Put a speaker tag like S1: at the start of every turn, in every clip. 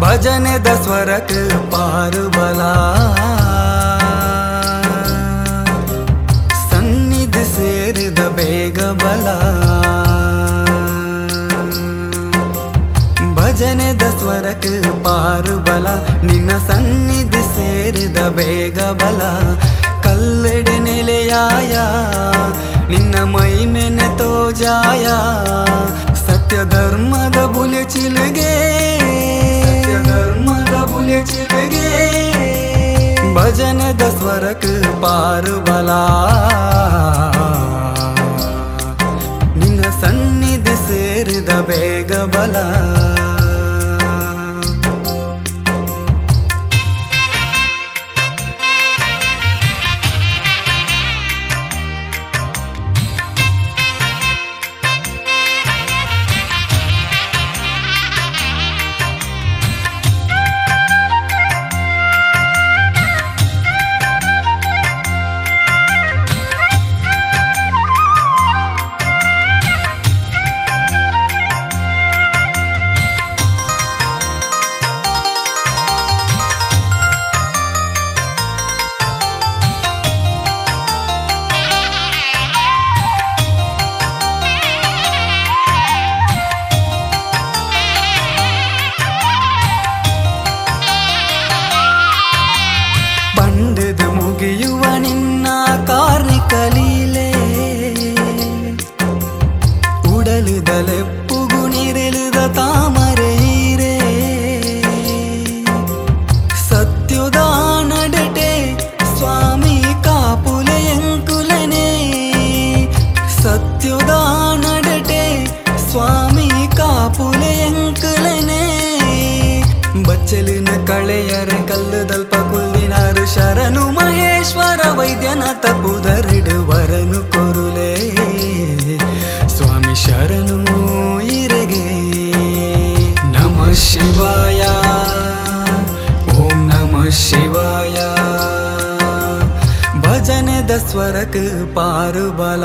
S1: ಭಜನೆ ದಸ್ವರಕ್ ಪಾರು ಬಲ ಸನ್ನಿಧಿ ಸೇರಿದ ಬೇಗ ಬಲ. ಭಜನೆ ದಸ್ವರಕ್ ಪಾರು ಬಲ ನಿನ್ನ ಸನ್ನಿಧಿ ಸೇರಿದ ಬೇಗ ಬಲ. ಕಲ್ಲೆಡೆ ನೆಲೆಯಾಯ, ನಿನ್ನ ಮೈ ಮೆನೆ ತೋಜಾಯ. ಸತ್ಯ ಧರ್ಮದ ಬುಲೆ ಚಿಲುಗೇ. ಚಿಲುಗೆ ಭಜನದ ಸ್ವರಕ್ ಪಾರು ನಿನ್ನ ಸನ್ನಿಧಿ ಸೇರಿದ ಬೇಗ ಬಲ. ಬಚ್ಚಲಿನ ಕಳೆಯರೆ ಕಲ್ಲುದಲ್ಪ ಕುಲ್ಲಿನಾರು ಶರಣು ಮಹೇಶ್ವರ ವೈದ್ಯನಾಥ ಪುದರಿಡುವರನು ಕೊರುಲೆ. ಸ್ವಾಮಿ ಶರಣು ಇರೆಗೆ ನಮ ಶಿವಾಯ. ಓಂ ನಮ ಶಿವಾಯ. ಭಜನೆ ದಸ್ವರಕ್ಕೆ ಪಾರು ಬಲ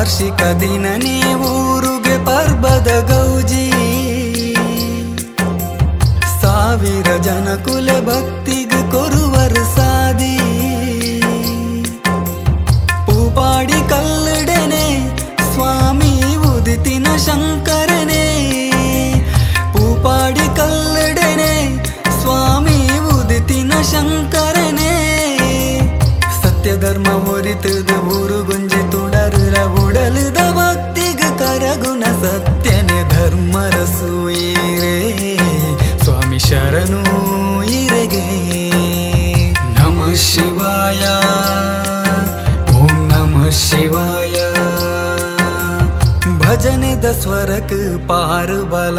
S1: ವಾರ್ಷಿಕ ದಿನ ಊರುಗೆ ಪರ್ಬದ ಗೌಜಿ. ಸಾವಿರ ಜನ ಕುಲ ಭಕ್ತಿಗೆ ಕೊರುವರು ಸಾದಿ. ಪೂಪಾಡಿ ಕಲ್ಲಡನೆ, ಸ್ವಾಮಿ ಉದಿತಿನ ಶಂಕರನೇ. ಪೂಪಾಡಿ ಕಲ್ಲಡನೆ, ಸ್ವಾಮಿ ಉದಿತಿನ ಶಂಕರನೇ. ಸತ್ಯ ಧರ್ಮ ಹೊರಿತದ ಊರು ಧರ್ಮ ರಸೂಯಿರೇ ಸ್ವಾಮಿ ಶರಣು ಇರೆಗೆ ನಮ ಶಿವಾಯ, ಓಂ ನಮ ಶಿವಾಯ. ಭಜನೆ ಸ್ವರಕ್ ಪಾರುಬಲ.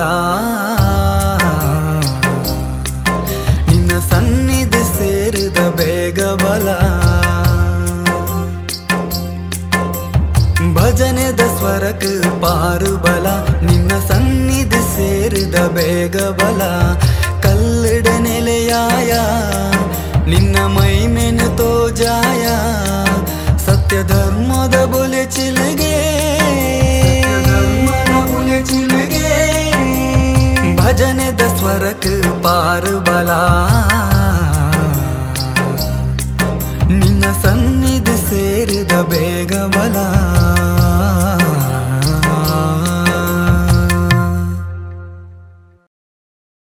S1: ನಿನ್ನ ಸನ್ನಿಧಿ ಸೇರಿದ ಬೇಗ ಬಲ. ಸ್ವರಕ್ಕೆ ಪಾರುಬಲ ನಿನ್ನ ಸನ್ನಿಧಿ ಸೇರಿದ ಬೇಗ ಬಲ. ಕಲ್ಲಡ ನೆಲೆಯಾಯ, ನಿನ್ನ ಮೈಮೆನು ತೋಜಾಯ. ಸತ್ಯ ಧರ್ಮದ ಬೊಲೆ ಚಿಲುಗೆ. ಭಜನೆದ ಸ್ವರಕ್ಕೆ ಪಾರುಬಲ ನಿನ್ನ ಸನ್ನಿಧಿ ಸೇರಿದ ಬೇಗ ಬಲ.